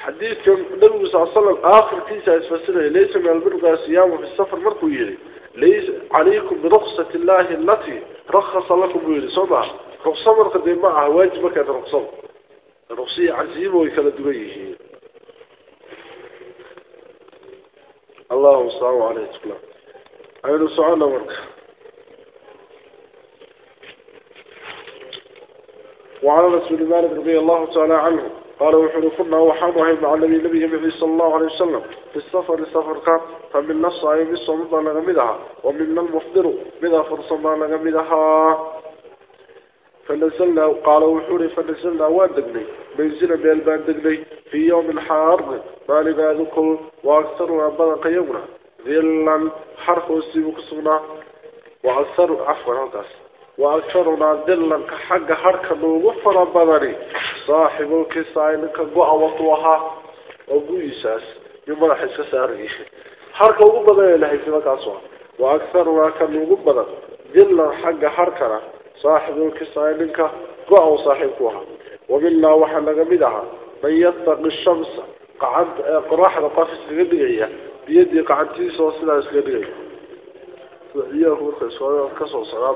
xadiidkan nabigu sal slam aakhirkiisa isfasilaya laysa min albirda asiyaamu fi safar. Markuu yihi ليس عليكم برخصة الله التي رخص لكم ويرسوها رخصة مرقد معها واجبة كانت رخصة. رخصية عزيمة ويكالد بيه. الله صلى الله عليه وسلم عين سعال مرقه وعلى رسول الله رضي الله تعالى عنه. قال وحن كنا وحامه مع النبي النبي النبي صلى الله عليه وسلم. في السفر السفر كان. فمن نص أي مصر مضى لغمدها. ومن المفضر ما لغمدها. فنزلنا قال وحوري فنزلنا واندقني منزل بيلبان دقني. في يوم حار ما ذكر وأكثرنا بدق يومنا ذلا حرف وسيب كسبنا وأكثر عفوا هذا وأكثرنا ذلا كحق حركة وغفر بدني صاحب الكسائن كقوة وطوها وقويساس يوم راح يسكساري حركة وغبضة إلهي في مكاسوها وأكثرنا كان وغبضة ذلا حق حركة صاحب الكسائن منك قوة صاحبكوها ومنا وحن لقمدها من يطق الشمس قعد قراحة قافس لقدقية بيدي قعدتي سوصلها اسكدقية كسو صلاة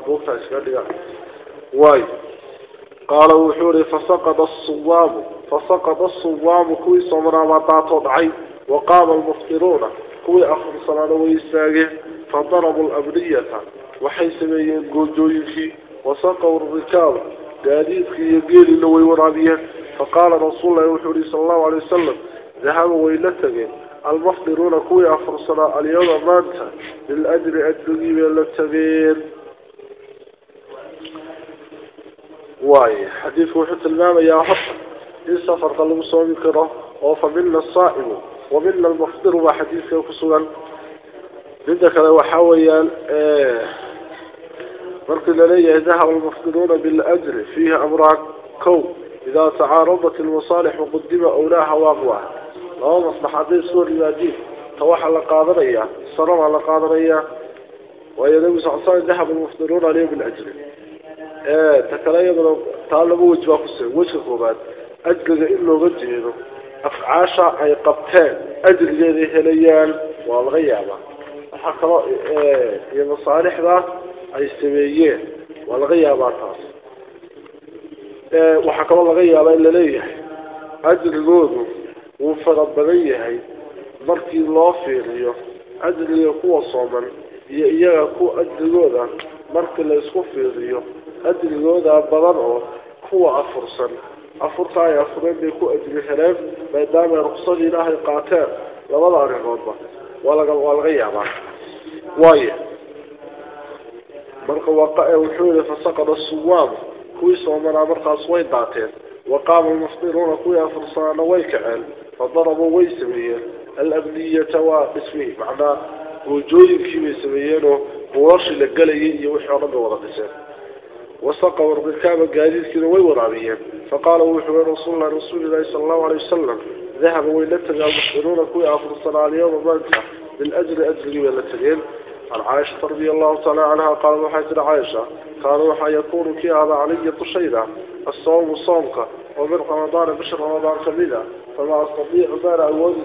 واي. قال وحوري فسقط الصوام فسقط الصوام كوي صمرا تعطوا دعي وقام المفطرون. كوي أخر صلاة ويساقه. فضربوا الأبنية. وحي سميين قوجوينكي وسقوا الركاب قاديدك يقيل إنه ويورابيا فقال رسول الله وحوري صلى الله عليه وسلم ذهبوا ويلتقين المفطرون كوي أخر صلاة اليوم مانتا للأجر أدقي ويلتقين واي حديث وحط المام يا حق. إن سفر قلب صومي كرة وفمنا الصائم ومنا المفطر وحديث كسوغا عندك لو حاويا آه مركز لليه ذهب المفطرون بالأجر فيه أمران كو إذا تعارضت المصالح وقدم أولاها واقواها لو مصلح هذه السور الواجب توحى لقادرية صرم لقادرية عليه وسلم ذهب المفطرون عليه بالأجر. إيه تكلم طالبوا وجبه كسر وجه كوبات أجل إنه وجهه أفعاشا أي قبتين أجل جيده هليان والغيابة. حقا إيه يمصالح ذا أي سميين والغيابة تاس. إيه وحقا الغيابة إلا ليه. وفربريه هاي مركي الله فيريو أدري قوة صعبا إياه قوة أدري قوة مركي الله يسكو فيريو أدري قوة بضرعه قوة أفرصا أفرطا يا أفرين بيكو أدري خلاف بيدام رقصة لله القاتل لبضع رغضة ولا والغيابة واي مركي وقع الحول فسقر السوام كويس ومنا مركي أصوين داتين وقام المصدرون قوية أفرصا نويك علم way sameeyeen الأبنية واسمه معناه وجوين كيف يسميينه ورش لقلي يوحي رب ورقسان وسقوا الركاب قاديد كده ويورابيين فقالوا وحوى رسول الله رسول الله صلى الله عليه وسلم ذهبوا ويلتقى المسؤولون كوي آخر الصلاة اليوم مانتا بالأجر أجري ويلتقين عن عائشة رضي الله تعالى عنها قال وحيث عائشة قال وحا يكون كي هذا علي طشيدا الصوم صومك ومن رمضان بشر رمضان كميدا فما أستطيع بان أود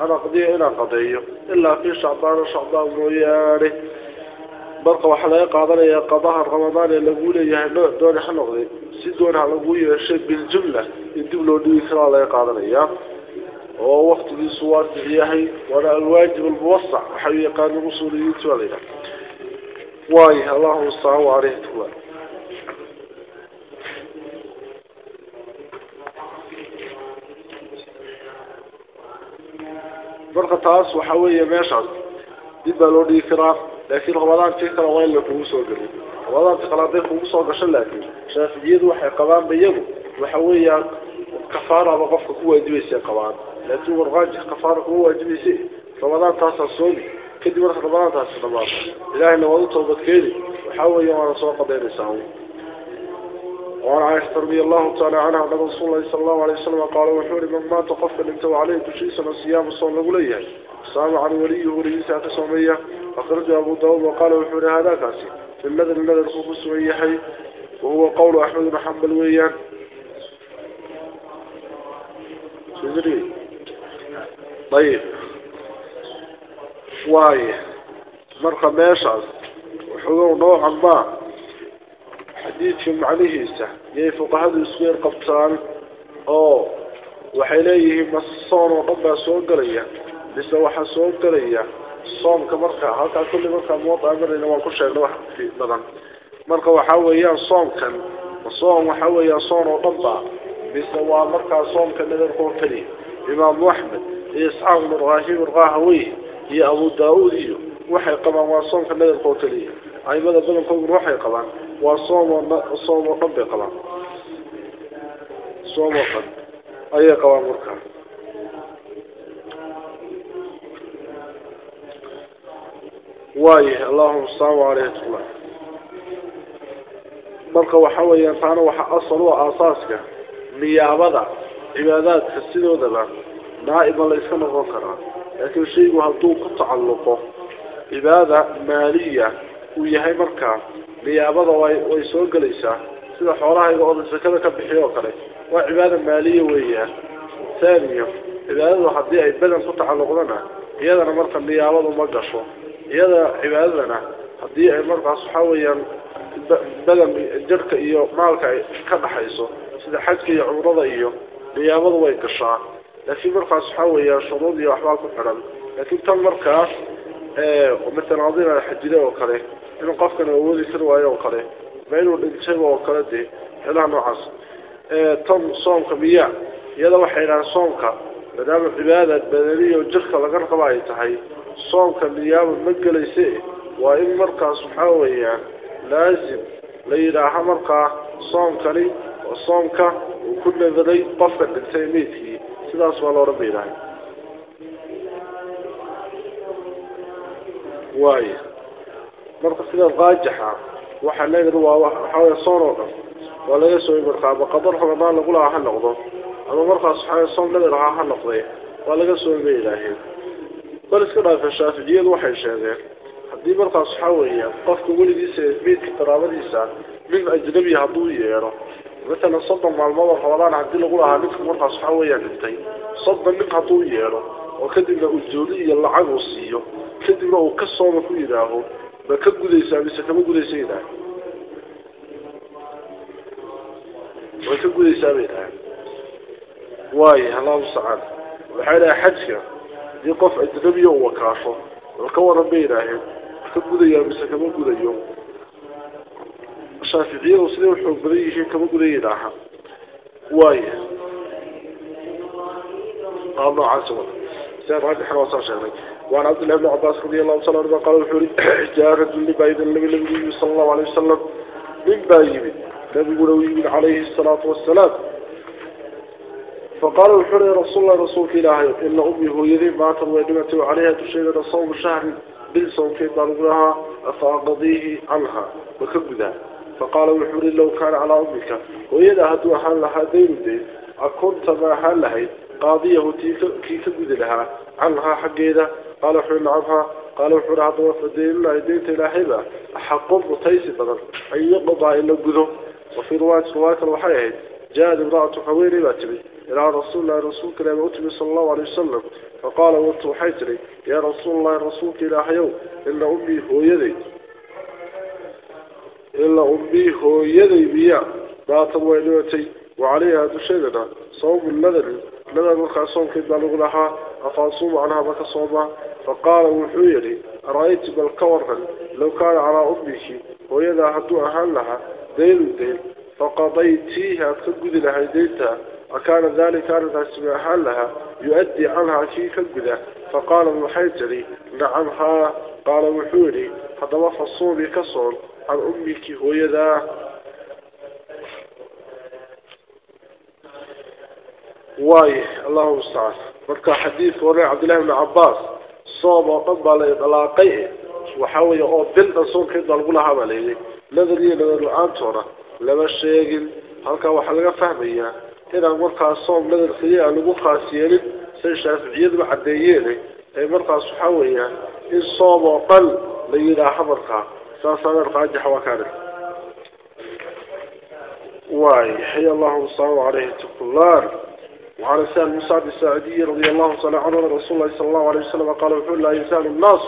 أنا قضية إلى قضية. إلا في شعبان شعبان مويانه برقى وحلا يقعدنا يا قضاها رمضان يقول يا نوع دون حنقضي سيدون على قوية شيء بالجملة. يدب له دوي كرا لا يقعدنا يا oo waqtigiisu waasic yahay waana alwaajib almuwasac waxay u yaqaaneen usuuliyiintu waa la yidhaha waayo allahu mustacaan wa caleyhi tula marka taas waxa weeye meeshaas dib baa loo dhigi karaa laakiin ramadaantii kale waa in la kugu soo gelin ramadaantii kale hadday kugu soo gasho laakiin shaaficiyadu waxay qabaanba iyagu waxa weeyaan kafaaraba qofka ku waajibaysay qabaan laakiin warqaajix kafaara kuma waajibaysa ramadaantaasaa soomi kadib marka ramadaantaasi dhamaato ilaahayna waad u toobadkeeni waxaa weeye waana soo qadaynaysaa وعن عائشة رضي الله تعالى عنها أن رسول الله صلى الله عليه وسلم قال وحور من مات قفل انت وعليه تشيسا صيام الصوم لقليه صام عن وليه وليسا تسومية أخرج أبو داود وقال وحور هذا كاسي في النذر النذر خصوص ويحي وهو قول أحمد بن حنبل ويان طيب. واي. مرقى ماشعز وحضور نوعا ما. حديث في معنيه إسه يعني فقه هذا السوير قبطان. أو وحليه مصان وقبع سوى قرية. لسه واحد سوى قرية. صام كمرقة هكا كل مرقة موطع مرة إنه كل شيء لوح في نظام. مرقة وحاوية صام كان. مصان وحاوية صان وقبع. لسه واحد مرقة صام كان نظر قرطلي إمام محمد إسعام الرغاهي الرغاهوي يا أبو داود. وحي قبع وصام كان نظر قرطلي أي ماذا بدنا نقول روح يقلان وصوم وصوم وقب يقلان صوم وقب أي قوان مركا وايه اللهم صل وعليه الصلاة مركا وحاول ينفعنا وحا أصل وآصاصك نيابضا عبادات حسين وذبا نائبا ليس كما لكن شيء هدوك تعلقه عبادة مالية uu yahay markaa niyaabada way way soo gelaysaa. Sida xoolahayga oo sakada ka bixiyo oo kale waa cibaada maaliya weeyaan thaniya cibaadadu haddii ay badan ku tacalluqdana iyadana marka niyaabadu ma gasho. Iyada cibaadadana haddii ay markaas waxaa weeyaan badan jarhka iyo maalka ay ka dhaxayso sida xajka iyo cumrada iyo niyaabadu way gashaa. Laakiin markaas waxaa weeyaan shuruud iyo waxbaa ku xidhan. Laakiin tan markaas masalan adina xajide oo kale inuu qofkan awoodi kari waayo oo kale ma inuu dhintayba oo kale dee meelaha noocaas. Tan soomka miya iyada waxay dhahaan soomka maadaama cibaada badaniyo jirka laga raba ay tahay soomka niyaaba ma gelayse waa in markaas waxaa weeyaan laazim la yidhaaha markaa soomkani oo soomka uu ku nadaray qofka dhintay meydkii sidaas baa loodhan ba yidhaahay waayo marka sida raajixa waxaa leedahay waa waxaa weya soon oo dhan waa laga sooy markaa ama qadar ramadaan lagu lahaa ha noqdo ama markaas waxaa soom nadar ahaa ha noqday waa laga bay yidhaaheen bal iska dhaafa shaaficiyadu waxay sheegeen haddii markaas waxaa weeya qofka weligiisa meydka qaraabadiisa nin ajnabi hadduu yeedho matalan soddon maalmood oo ramadaan haddii lagu lahaa ninka markaas waxaa weeya dhintay soddon nin hadduu yeedho oo kadibna ujoodi كدبا وكسوما في إذاه ما كدبوديسا بيسا كما قوديسا إذاه ما كدبوديسا بيسا واي هلاو سعاد وحالا حجة يقف عند نبي يوم وكافة. وكوى ربي إذاه كدبوديا بيسا كما قوديا الشافقية وصليم حبريه كما قوديا إذاه واي. قالوا عزوان سيد عادي حلوة صار شغلك وعن عبد الله بن عباس رضي الله تعالى عنه قال وحوري جاء رجل لبايد النبي صلى الله عليه وسلم من بايب نبي قلوي عليه الصلاة والسلام. فقال وحوري رسول الله رسولك إلهي إن أمي هو يذي مات ودمت عليها تشير صوم شهر بالصوم في ضربها فأقضيه عنها وكبدا فقال وحوري لو كان على أمك ويدا هدو حال لها دين أكنت ما حال لهي قاضيه كي كبد لها عنها حقيدة. قال وحوري نعمها قال وحوري عطوة فدين الله دينت إلهيبا أحق متيسي بدل أن يقضى إلا قذو وفي رواية رواية الوحيد جاءت امرأة حويري باتبي إلى رسول الله رسول كلام أتبي صلى الله عليه وسلم. فقال وانتو حيتري يا رسول الله رسول إلى حيو إلا أمي هو يدي إلا أمي هو يدي بيا. بات وينوتي وعليها تشيدنا صوم النذر نذر مركا صوم كيد بلغ لها أفاصوم عنها بك صوما فقال وحيري رأيت بالكورن لو كان على أمك وإذا هدو أهل لها ديل ديل فقضيتيها تقود لها ديلتها وكان ذلك كانت أسمعها لها يؤدي عنها شيء كبدا فقال المحيطري نعم ها قال محوري هذا فصولي كصول عن أمك يدا واي الله المستعان. marka xadiid hore cabdillahi bni cabaas soom oo dhan baa la idlaaqay. Waxa weeye oo bil dhan soonkeed baa lagu lahaa baa layidhi nadar iyo nadar la'aantoona lama sheegin. Halkaa waxaa laga fahmayaa inaan markaa soom nadar keliya aan lagu khaas yeelin say shaaficiyaduba caddeeyeen ee markaas waxaa weeyaan in soom oo dhan la yidhaaha markaa saasaa raajixa waa kaani waay xay allahuma salaamu caleyhi tukulaan وعلى سال موسى الساعدي رضي الله تعالى عنه رسول الله صلى الله عليه وسلم قال وحول لا يزال الناس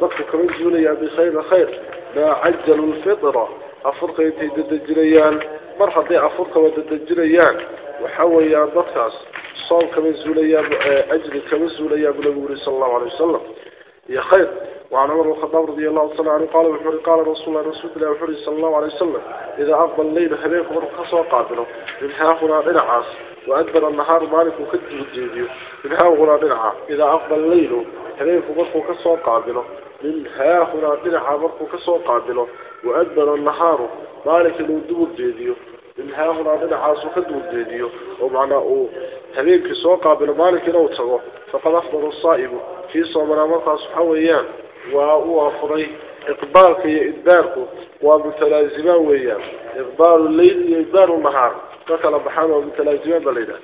ضدك كمان زولي بخير خير ما عجل الفطرة. أفرق يتدجريان mar hadday afurka wada dejinayaan waxa weeyaan dadkaas soom kama zuulayaan ajri kama zuulayaan buu nabigu iyo khayr وعن عمر الخطاب رضي الله تعالى عنه قال وحوري قال رسول الله رسول الله وحوري صلى الله عليه وسلم إذا أقبل الليل هبيك ورقص وقابله هنا ننعاس وأدبر النهار مالك وكدب الجيبيو من هنا ننعا إذا أقبل الليل هبيك ورقص وقابله هنا ننعا ورقص وقابله وأدبر النهار مالك لو دو الجيبيو من هنا ننعاس وكدب الجيبيو ومعنى هبيك سوى قابل مالك لو فقد أفضل الصائب في صومنا مرقى سبحانه وأفضي إقبالك يا إدبارك ومتلازمان ويان إقبال الليل يا النهار. فكلا بحانه ومتلازمان بليلة.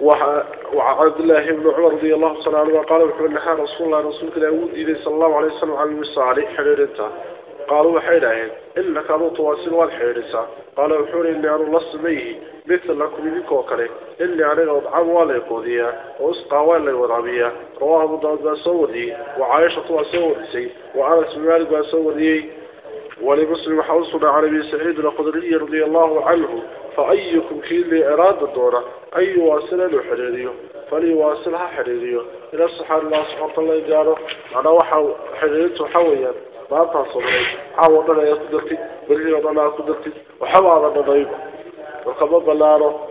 وعن عبد الله بن عمر رضي الله عنه قال وحب النهار رسول الله رسول الله ودي صلى الله عليه وسلم على المصالح حريرته قالوا وحيداهن إنك أدو تواصل والحيرسة قال وحوري إني الله سميه مثل لكم يبكوا كله إني أنا أضعام ولا يقوديا وأسقى ولا يوضعبيا رواه أبو داود بأسودي وعائشة بأسودي وأنس بن مالك بأسودي ولمسلم حوصنا على أبي سعيد الخدري رضي الله عنه فأيكم كيل إرادة دورة أي يواصل له حريريه فليواصلها حريريه إلى الصحابة الله سبحانه وتعالى وحا حريرته حويا. ما تصبري عاوضنا يا قدرتي بري وضنا قدرتي وحوا هذا ضيبة وكما بلاره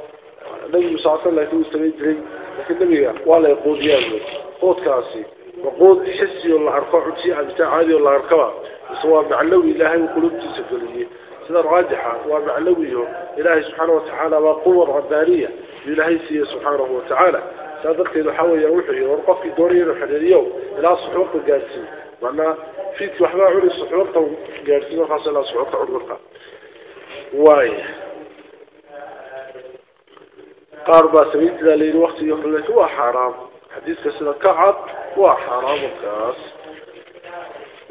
نبي صلى الله عليه وسلم يستميد لكن نبي ولا يقول يا قوت كاسي. وقود حسي ولا أركع عدسي عبتاع عادي ولا أركبه. سواء معنوي إلهي وقلوبتي سفليه سيدا راجحة. ومعنوي إلهي سبحانه وتعالى وقوة ربانية إلهي سيه سبحانه وتعالى. سادرت إذا حاول يوحي ورقف دوري الحريريو إلى صحوق القاسي. وأنا فيك وحبا عولي صحوق القاسي وخاصة إلى صحوق عمرقة واي. قاربا سميت لين وقت يخلك هو حرام. حديث كسر كعب هو حرام الكاس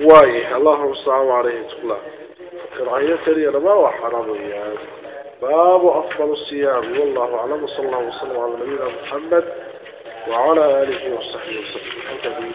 واي. اللهم صل عليه تقلا كراهية تري ما هو حرام يعني باب أفضل الصيام. والله أعلم. صلى الله وسلم على نبينا محمد وعلى آله وصحبه وسلم.